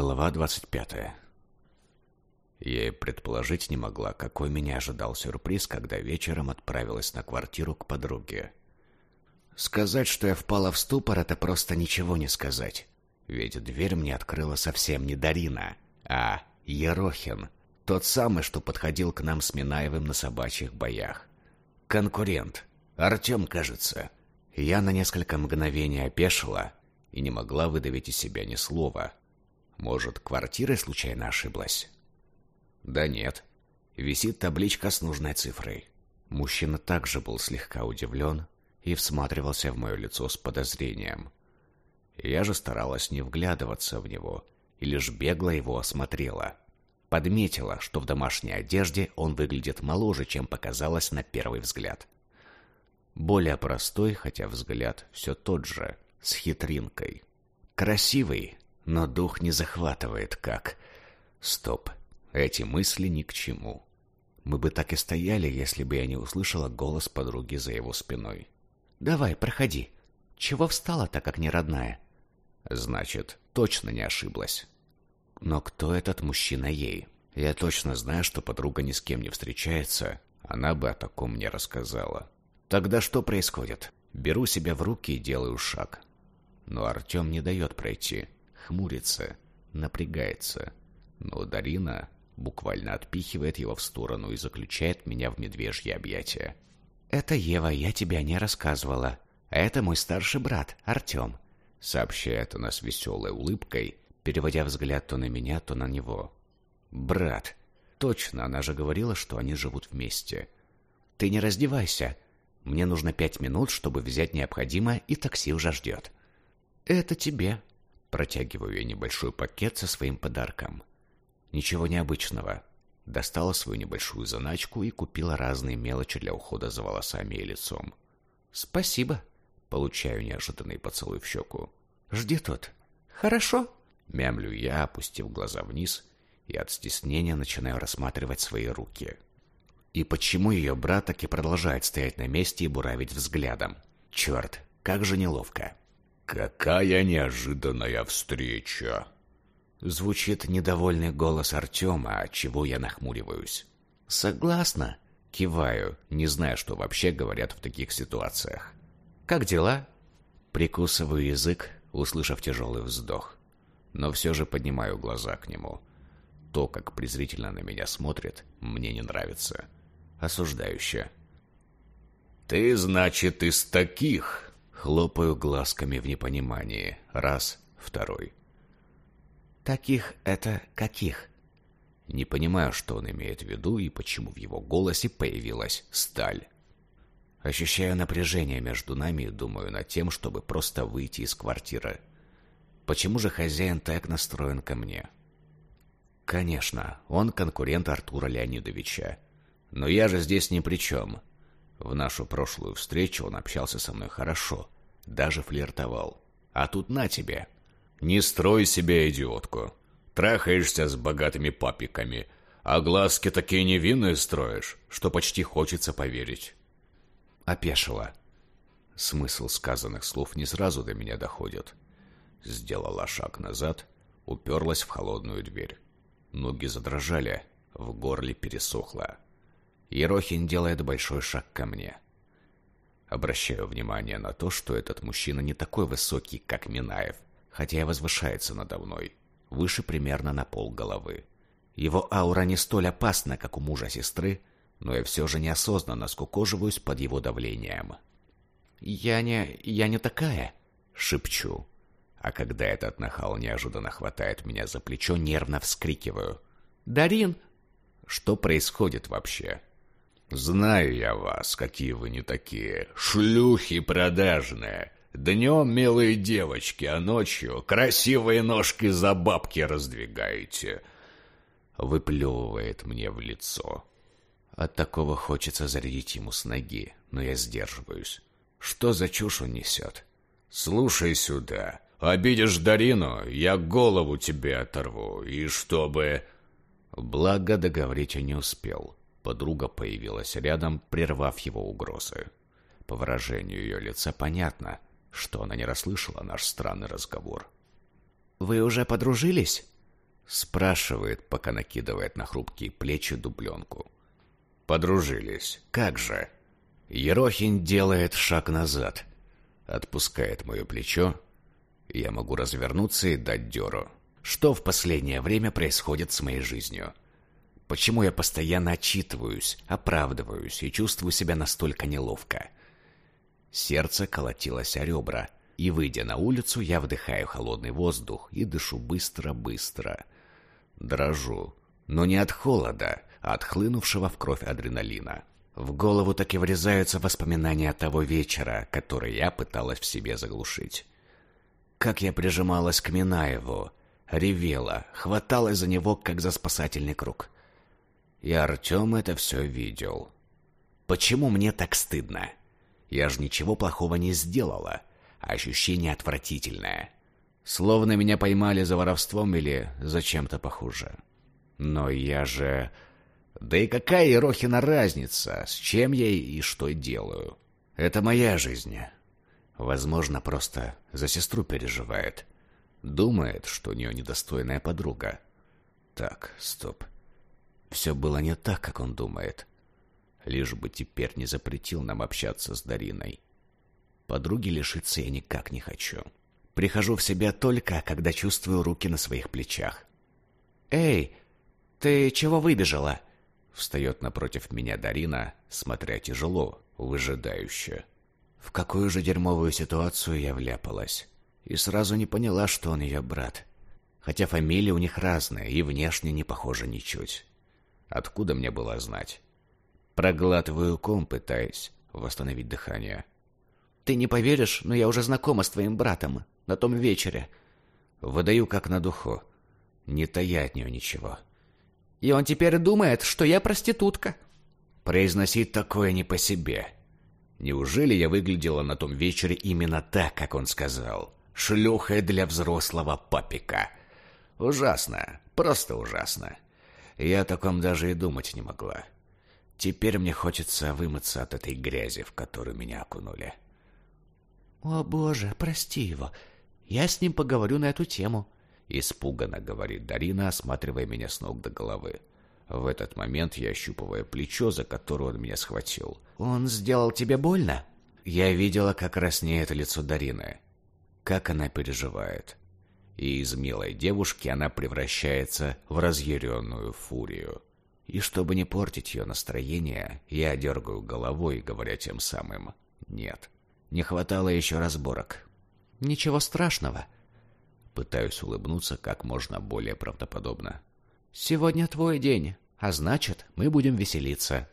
Глава 25. Я и предположить не могла, какой меня ожидал сюрприз, когда вечером отправилась на квартиру к подруге. Сказать, что я впала в ступор, это просто ничего не сказать. Ведь дверь мне открыла совсем не Дарина, а Ерохин, тот самый, что подходил к нам с Минаевым на собачьих боях. Конкурент. Артем, кажется. Я на несколько мгновений опешила и не могла выдавить из себя ни слова. Может, квартира случайно ошиблась? Да нет. Висит табличка с нужной цифрой. Мужчина также был слегка удивлен и всматривался в мое лицо с подозрением. Я же старалась не вглядываться в него и лишь бегло его осмотрела. Подметила, что в домашней одежде он выглядит моложе, чем показалось на первый взгляд. Более простой, хотя взгляд все тот же, с хитринкой. Красивый, но дух не захватывает как. Стоп, эти мысли ни к чему. Мы бы так и стояли, если бы я не услышала голос подруги за его спиной. «Давай, проходи. Чего встала так, как не родная?» Значит, точно не ошиблась. Но кто этот мужчина ей? Я точно знаю, что подруга ни с кем не встречается. Она бы о таком мне рассказала. Тогда что происходит? Беру себя в руки и делаю шаг. Но Артем не дает пройти. Хмурится, напрягается. Но Дарина буквально отпихивает его в сторону и заключает меня в медвежье объятия. «Это Ева, я тебя не рассказывала. Это мой старший брат, Артем», — сообщает она с веселой улыбкой, переводя взгляд то на меня, то на него. «Брат. Точно, она же говорила, что они живут вместе. Ты не раздевайся. Мне нужно пять минут, чтобы взять необходимое, и такси уже ждет». «Это тебе». Протягиваю я небольшой пакет со своим подарком. Ничего необычного. Достала свою небольшую заначку и купила разные мелочи для ухода за волосами и лицом. «Спасибо». Получаю неожиданный поцелуй в щеку. «Жди тут». «Хорошо». Мямлю я, опустив глаза вниз, и от стеснения начинаю рассматривать свои руки. И почему ее брат так и продолжает стоять на месте и буравить взглядом? Черт, как же неловко. «Какая неожиданная встреча!» Звучит недовольный голос Артема, от чего я нахмуриваюсь. «Согласна», — киваю, не зная, что вообще говорят в таких ситуациях. «Как дела?» Прикусываю язык, услышав тяжелый вздох. Но все же поднимаю глаза к нему. То, как презрительно на меня смотрит, мне не нравится. Осуждающе. «Ты, значит, из таких?» Хлопаю глазками в непонимании. Раз, второй. Таких это каких? Не понимаю, что он имеет в виду и почему в его голосе появилась сталь. Ощущаю напряжение между нами и думаю над тем, чтобы просто выйти из квартиры. Почему же хозяин так настроен ко мне? Конечно, он конкурент Артура Леонидовича. Но я же здесь ни при чем. В нашу прошлую встречу он общался со мной хорошо, даже флиртовал. А тут на тебе, не строй себе идиотку. Трахаешься с богатыми папиками, а глазки такие невинные строишь, что почти хочется поверить. Опешила. Смысл сказанных слов не сразу до меня доходит. Сделала шаг назад, уперлась в холодную дверь. Ноги задрожали, в горле пересохло. Ерохин делает большой шаг ко мне. Обращаю внимание на то, что этот мужчина не такой высокий, как Минаев, хотя и возвышается надо мной, выше примерно на пол головы. Его аура не столь опасна, как у мужа сестры, но я все же неосознанно скукоживаюсь под его давлением. «Я не... я не такая!» — шепчу. А когда этот нахал неожиданно хватает меня за плечо, нервно вскрикиваю. «Дарин!» Что происходит вообще? «Знаю я вас, какие вы не такие. Шлюхи продажные. Днем милые девочки, а ночью красивые ножки за бабки раздвигаете. Выплевывает мне в лицо. От такого хочется зарядить ему с ноги, но я сдерживаюсь. Что за чушь он несет? Слушай сюда. Обидишь Дарину, я голову тебе оторву. И чтобы... Благо договорить я не успел. Подруга появилась рядом, прервав его угрозы. По выражению ее лица понятно, что она не расслышала наш странный разговор. «Вы уже подружились?» Спрашивает, пока накидывает на хрупкие плечи дубленку. Подружились. Как же? Ерохин делает шаг назад. Отпускает мое плечо. Я могу развернуться и дать дёру. Что в последнее время происходит с моей жизнью? Почему я постоянно отчитываюсь, оправдываюсь и чувствую себя настолько неловко? Сердце колотилось о ребра, и, выйдя на улицу, я вдыхаю холодный воздух и дышу быстро-быстро. Дрожу, но не от холода, а от хлынувшего в кровь адреналина. В голову так и врезаются воспоминания того вечера, который я пыталась в себе заглушить. Как я прижималась к Минаеву, ревела, хваталась за него, как за спасательный круг. И Артем это все видел. Почему мне так стыдно? Я же ничего плохого не сделала, ощущение отвратительное. Словно меня поймали за воровством или за чем-то похуже. Но я же... Да и какая Ерохина разница, с чем я и что делаю? Это моя жизнь. Возможно, просто за сестру переживает. Думает, что у нее недостойная подруга. Так, стоп. Все было не так, как он думает. Лишь бы теперь не запретил нам общаться с Дариной. Подруги лишиться я никак не хочу. Прихожу в себя только, когда чувствую руки на своих плечах. «Эй, ты чего выбежала?» Встает напротив меня Дарина, смотря тяжело, выжидающе. В какую же дерьмовую ситуацию я вляпалась. И сразу не поняла, что он ее брат. Хотя фамилии у них разные и внешне не похожи ничуть. Откуда мне было знать? Проглатываю ком, пытаясь восстановить дыхание. «Ты не поверишь, но я уже знакома с твоим братом. На том вечере». Выдаю как на духу. Не тая от нее ничего. «И он теперь думает, что я проститутка». Произносить такое не по себе. Неужели я выглядела на том вечере именно так, как он сказал? Шлюхой для взрослого папика. Ужасно. Просто ужасно. Я о таком даже и думать не могла. Теперь мне хочется вымыться от этой грязи, в которую меня окунули. «О, Боже, прости его. Я с ним поговорю на эту тему», — испуганно говорит Дарина, осматривая меня с ног до головы. В этот момент я ощупываю плечо, за которое он меня схватил. «Он сделал тебе больно?» Я видела, как краснеет лицо Дарины, как она переживает и из милой девушки она превращается в разъяренную фурию. И чтобы не портить ее настроение, я дергаю головой, говоря тем самым «нет». Не хватало еще разборок. «Ничего страшного». Пытаюсь улыбнуться как можно более правдоподобно. «Сегодня твой день, а значит, мы будем веселиться».